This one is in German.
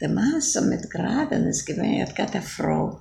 der Maße mit Graden ist gewesen, hat eine Frau.